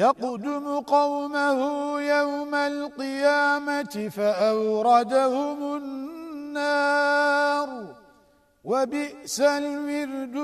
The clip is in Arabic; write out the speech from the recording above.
يقدم قومه يوم القيامة فأوردهم النار. وبئس الورد